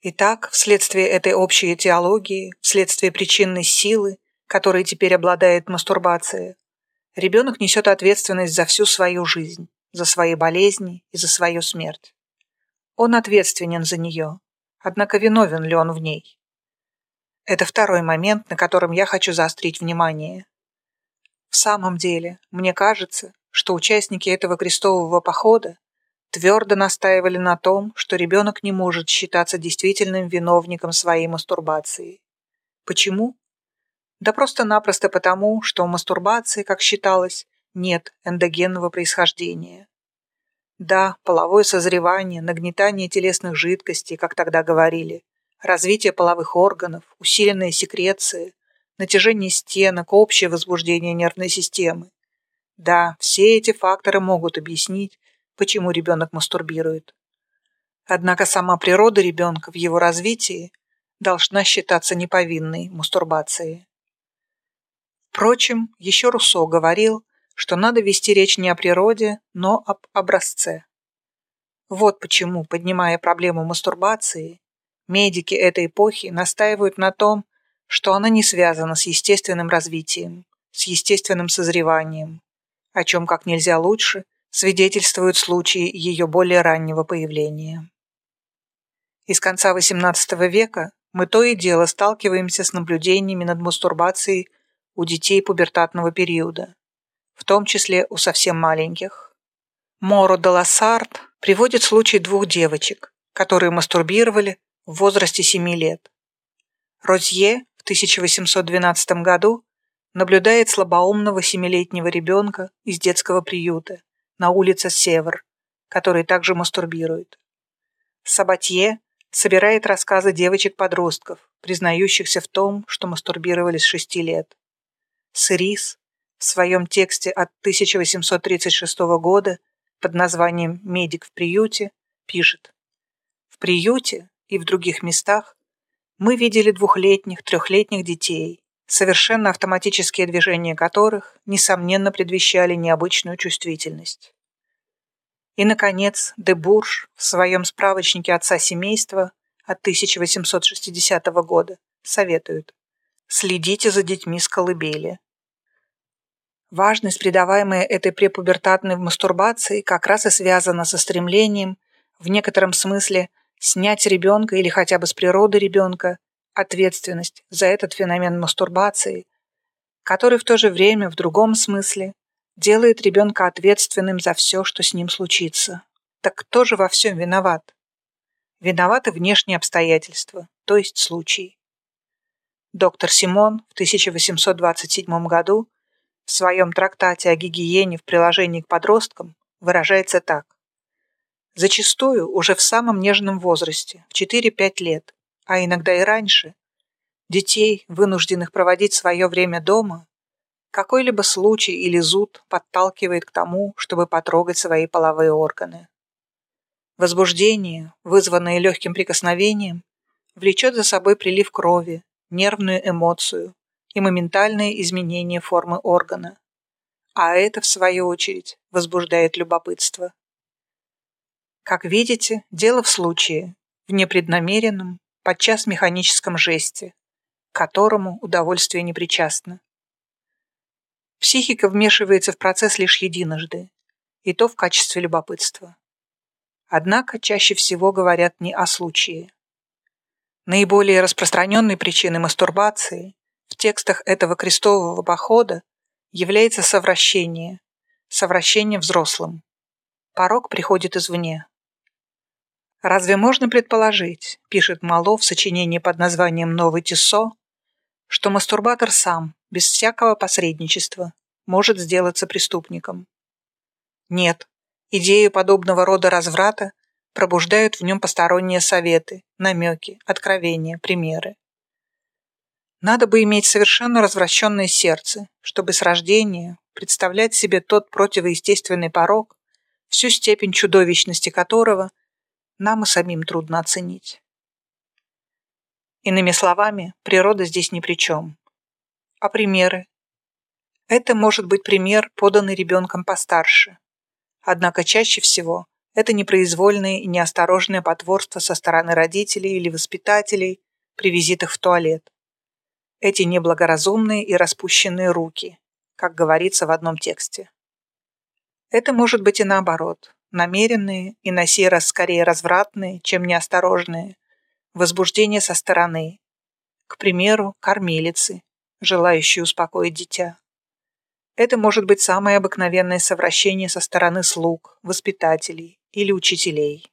Итак, вследствие этой общей этиологии, вследствие причинной силы, которой теперь обладает мастурбация, ребенок несет ответственность за всю свою жизнь, за свои болезни и за свою смерть. Он ответственен за нее, однако виновен ли он в ней? Это второй момент, на котором я хочу заострить внимание. В самом деле, мне кажется, что участники этого крестового похода твердо настаивали на том, что ребенок не может считаться действительным виновником своей мастурбации. Почему? Да просто-напросто потому, что у мастурбации, как считалось, нет эндогенного происхождения. Да, половое созревание, нагнетание телесных жидкостей, как тогда говорили, развитие половых органов, усиленная секреция, натяжение стенок, общее возбуждение нервной системы. Да, все эти факторы могут объяснить, почему ребенок мастурбирует. Однако сама природа ребенка в его развитии должна считаться неповинной мастурбацией. Впрочем, еще Руссо говорил, что надо вести речь не о природе, но об образце. Вот почему, поднимая проблему мастурбации, медики этой эпохи настаивают на том, что она не связана с естественным развитием, с естественным созреванием, о чем как нельзя лучше – свидетельствуют случаи ее более раннего появления. Из конца XVIII века мы то и дело сталкиваемся с наблюдениями над мастурбацией у детей пубертатного периода, в том числе у совсем маленьких. Моро де Лассард приводит случай двух девочек, которые мастурбировали в возрасте 7 лет. Розье в 1812 году наблюдает слабоумного семилетнего ребенка из детского приюта, на улице Север, который также мастурбирует. Сабатье собирает рассказы девочек-подростков, признающихся в том, что мастурбировали с шести лет. Сырис в своем тексте от 1836 года под названием «Медик в приюте» пишет «В приюте и в других местах мы видели двухлетних, трехлетних детей, совершенно автоматические движения которых, несомненно, предвещали необычную чувствительность. И, наконец, де Бурж в своем справочнике отца семейства от 1860 года советует «Следите за детьми с колыбели». Важность, придаваемая этой препубертатной мастурбации, как раз и связана со стремлением, в некотором смысле, снять ребенка или хотя бы с природы ребенка ответственность за этот феномен мастурбации, который в то же время в другом смысле делает ребенка ответственным за все, что с ним случится. Так кто же во всем виноват? Виноваты внешние обстоятельства, то есть случаи. Доктор Симон в 1827 году в своем трактате о гигиене в приложении к подросткам выражается так. Зачастую уже в самом нежном возрасте, в 4-5 лет, а иногда и раньше, детей, вынужденных проводить свое время дома, какой-либо случай или зуд подталкивает к тому, чтобы потрогать свои половые органы. Возбуждение, вызванное легким прикосновением, влечет за собой прилив крови, нервную эмоцию и моментальное изменение формы органа. А это, в свою очередь, возбуждает любопытство. Как видите, дело в случае, в непреднамеренном, подчас механическом жесте, которому удовольствие не причастно. Психика вмешивается в процесс лишь единожды, и то в качестве любопытства. Однако чаще всего говорят не о случае. Наиболее распространенной причиной мастурбации в текстах этого крестового похода является совращение, совращение взрослым. Порог приходит извне. Разве можно предположить, пишет Мало в сочинении под названием «Новый Тиссо», что мастурбатор сам, без всякого посредничества, может сделаться преступником? Нет, идею подобного рода разврата пробуждают в нем посторонние советы, намеки, откровения, примеры. Надо бы иметь совершенно развращенное сердце, чтобы с рождения представлять себе тот противоестественный порог, всю степень чудовищности которого – нам и самим трудно оценить. Иными словами, природа здесь ни при чем. А примеры? Это может быть пример, поданный ребенком постарше. Однако чаще всего Это непроизвольное и неосторожное потворство со стороны родителей или воспитателей при визитах в туалет. Эти неблагоразумные и распущенные руки, как говорится в одном тексте. Это может быть и наоборот, намеренные и на сей раз скорее развратные, чем неосторожные, возбуждение со стороны, к примеру, кормилицы, желающие успокоить дитя. Это может быть самое обыкновенное совращение со стороны слуг, воспитателей или учителей.